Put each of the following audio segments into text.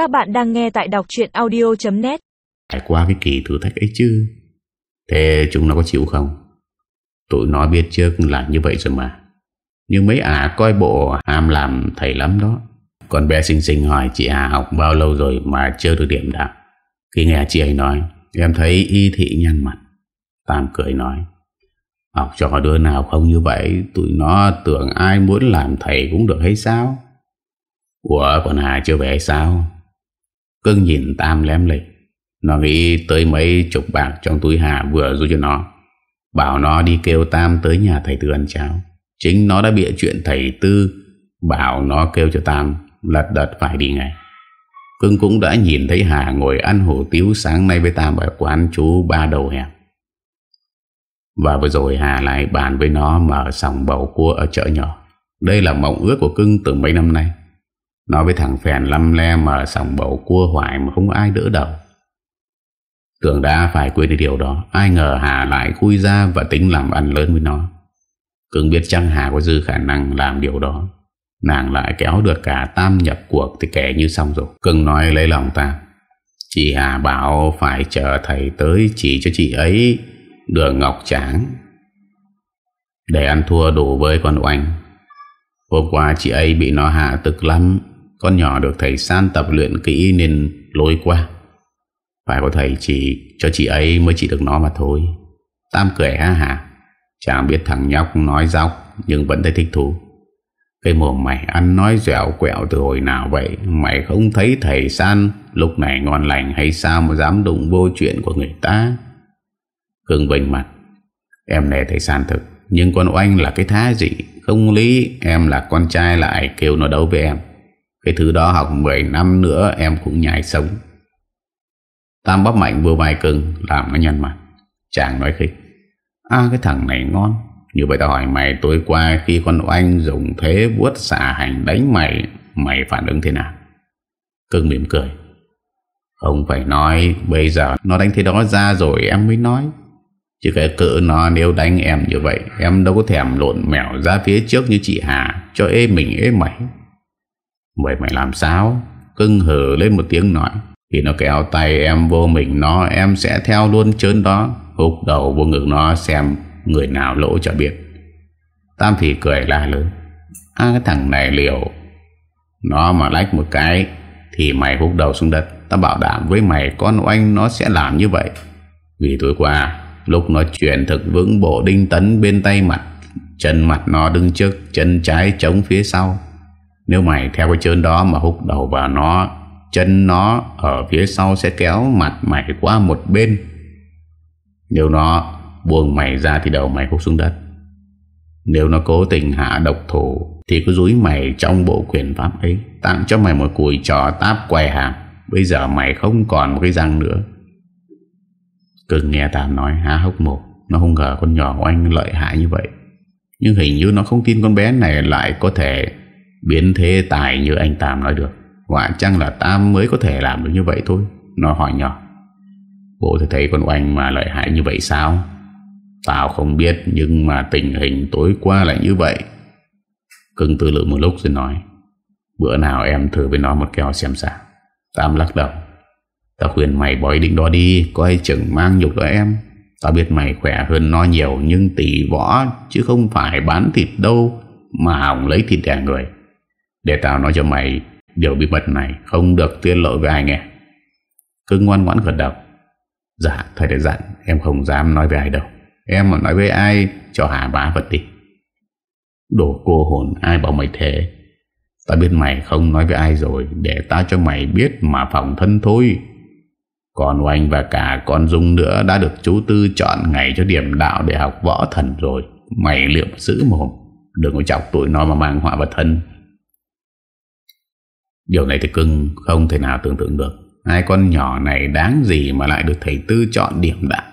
Các bạn đang nghe tại đọc chuyện audio.net Trải qua cái kỳ thử thách ấy chứ? Thế chúng nó có chịu không? Tụi nó biết trước là như vậy rồi mà. Nhưng mấy ả coi bộ ham làm thầy lắm đó. Còn bé xinh xinh hỏi, chị Hà học bao lâu rồi mà chưa được điểm đạo Khi nghe chị ấy nói, Em thấy y thị nhăn mặt. Tam cười nói, Học trò đứa nào không như vậy, Tụi nó tưởng ai muốn làm thầy cũng được hay sao? Ủa còn Hà chưa về sao? Cưng nhìn Tam lém lịch Nó nghĩ tới mấy chục bạc trong túi Hà vừa giúp cho nó. Bảo nó đi kêu Tam tới nhà thầy Tư ăn cháo. Chính nó đã bịa chuyện thầy Tư, Bảo nó kêu cho Tam Lật đật phải đi ngay. Cưng cũng đã nhìn thấy Hà ngồi ăn hủ tiếu sáng nay với Tam ở quán chú ba đầu hẹp. Và vừa rồi Hà lại bàn với nó mở sòng bầu cua ở chợ nhỏ. Đây là mộng ước của cưng từ mấy năm nay. Nó với thằng phèn lăm le mà sòng bầu cua hoài mà không có ai đỡ đầu. Tưởng đã phải quên đi điều đó. Ai ngờ Hà lại khui ra và tính làm ăn lớn với nó. Cưng biết chăng Hà có dư khả năng làm điều đó. Nàng lại kéo được cả Tam nhập cuộc thì kể như xong rồi. Cưng nói lấy lòng Tam. Chị Hà bảo phải chờ thầy tới chỉ cho chị ấy đường ngọc tráng để ăn thua đủ với con oanh. Hôm qua chị ấy bị nó hạ tức lắm, con nhỏ được thầy san tập luyện kỹ nên lôi qua. Phải có thầy chỉ cho chị ấy mới chỉ được nó mà thôi. Tam cười ha hả, chẳng biết thằng nhóc nói dọc nhưng vẫn thấy thích thú. Cái mồm mày ăn nói dẻo quẹo từ hồi nào vậy Mày không thấy thầy san lúc này ngon lành hay sao mà dám đụng vô chuyện của người ta cường bình mặt Em nè thầy san thực Nhưng con oanh là cái thá gì Không lý em là con trai lại kêu nó đấu với em cái thứ đó học 10 năm nữa em cũng nhảy sống. Tam bóp mạnh vừa vai cưng Làm nó nhăn mặt Chàng nói khích À cái thằng này ngon. Như vậy tao hỏi mày, tối qua Khi con oanh dùng thế vuốt xả hành đánh mày Mày phản ứng thế nào? Cưng mỉm cười. Không phải nói, Bây giờ nó đánh thế đó ra rồi em mới nói. Chứ cái cỡ nó nếu đánh em như vậy, Em đâu có thèm lộn mèo ra phía trước như chị Hà, Cho ê mình ê mày. Vậy mày làm sao? Cưng hử lên một tiếng nói. Khi nó kéo tay em vô mình nó, Em sẽ theo luôn chớn đó. Hút đầu vô ngực nó xem Người nào lỗ cho biết. Tam thì cười la lớn. À cái thằng này liều. Nó mà lách một cái Thì mày húc đầu xuống đất. Ta bảo đảm với mày con oanh nó sẽ làm như vậy. Vì tối qua, Lúc nó chuyển thực vững bộ đinh tấn bên tay mặt, Chân mặt nó đứng trước, Chân trái chống phía sau. Nếu mày theo cái chân đó mà hút đầu vào nó, Chân nó ở phía sau sẽ kéo mặt mày qua một bên. Nếu nó buông mày ra thì đầu mày hút xuống đất. Nếu nó cố tình hạ độc thủ Thì cứ dúi mày trong bộ quyền pháp ấy, Tặng cho mày một cùi trò táp quay hàm. Bây giờ mày không còn một cái răng nữa. Cưng nghe Tam nói há hốc một Nó không ngờ con nhỏ của anh lợi hại như vậy. Nhưng hình như nó không tin con bé này lại có thể biến thế tài như anh Tam nói được. Quả chăng là Tam mới có thể làm được như vậy thôi? Nó hỏi nhỏ. Bố thì thấy con oanh mà lợi hại như vậy sao? Tao không biết, Nhưng mà tình hình tối qua lại như vậy. Cưng tư lượng một lúc rồi nói, Bữa nào em thử với nó một kèo xem sao. Tam lắc đầu, Tao khuyên mày bỏ ý định đó đi Coi chừng mang nhục đó em? Tao biết mày khỏe hơn nó nhiều, Nhưng tỷ võ chứ không phải bán thịt đâu, Mà hỏng lấy thịt đẻ người. Để tao nói cho mày Điều bí mật này không được tiết lộ với ai nghe Cứ ngoan ngoãn gật đầu Dạ thầy đã dặn, Em không dám nói với ai đâu Em mà nói với ai, cho hà bá vật đi Đồ cô hồn, ai bảo mày thế Tao biết mày không nói với ai rồi, Để tao cho mày biết mà phòng thân thôi còn Oanh và cả con Dung nữa đã được chú Tư chọn ngày cho điểm đạo để học võ thần rồi. Mày liệu giữ mồm. Đừng có chọc tụi nó mà mang họa vào thân. Điều này thì cưng không thể nào tưởng tượng được. Hai con nhỏ này đáng gì mà lại được thầy Tư chọn điểm đạo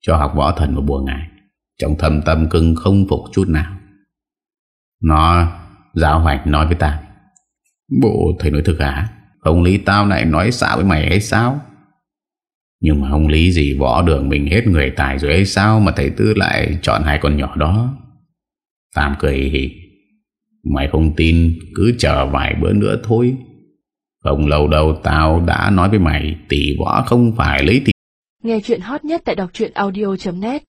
cho học võ thần vào buổi ngày. Trong thầm tâm cưng không phục chút nào. Nó giáo hoạch nói với ta. Bộ thầy nói thực hả? Không lý tao lại nói xạo với mày hay sao? Nhưng mà không lý gì võ đường mình hết người tài rồi ấy sao mà thầy Tư lại chọn hai con nhỏ đó. Tam cười hì Mày không tin, cứ chờ vài bữa nữa thôi. Không lâu đâu tao đã nói với mày Tỷ võ không phải lấy tỷ Nghe chuyện hot nhất tại đọc audio.net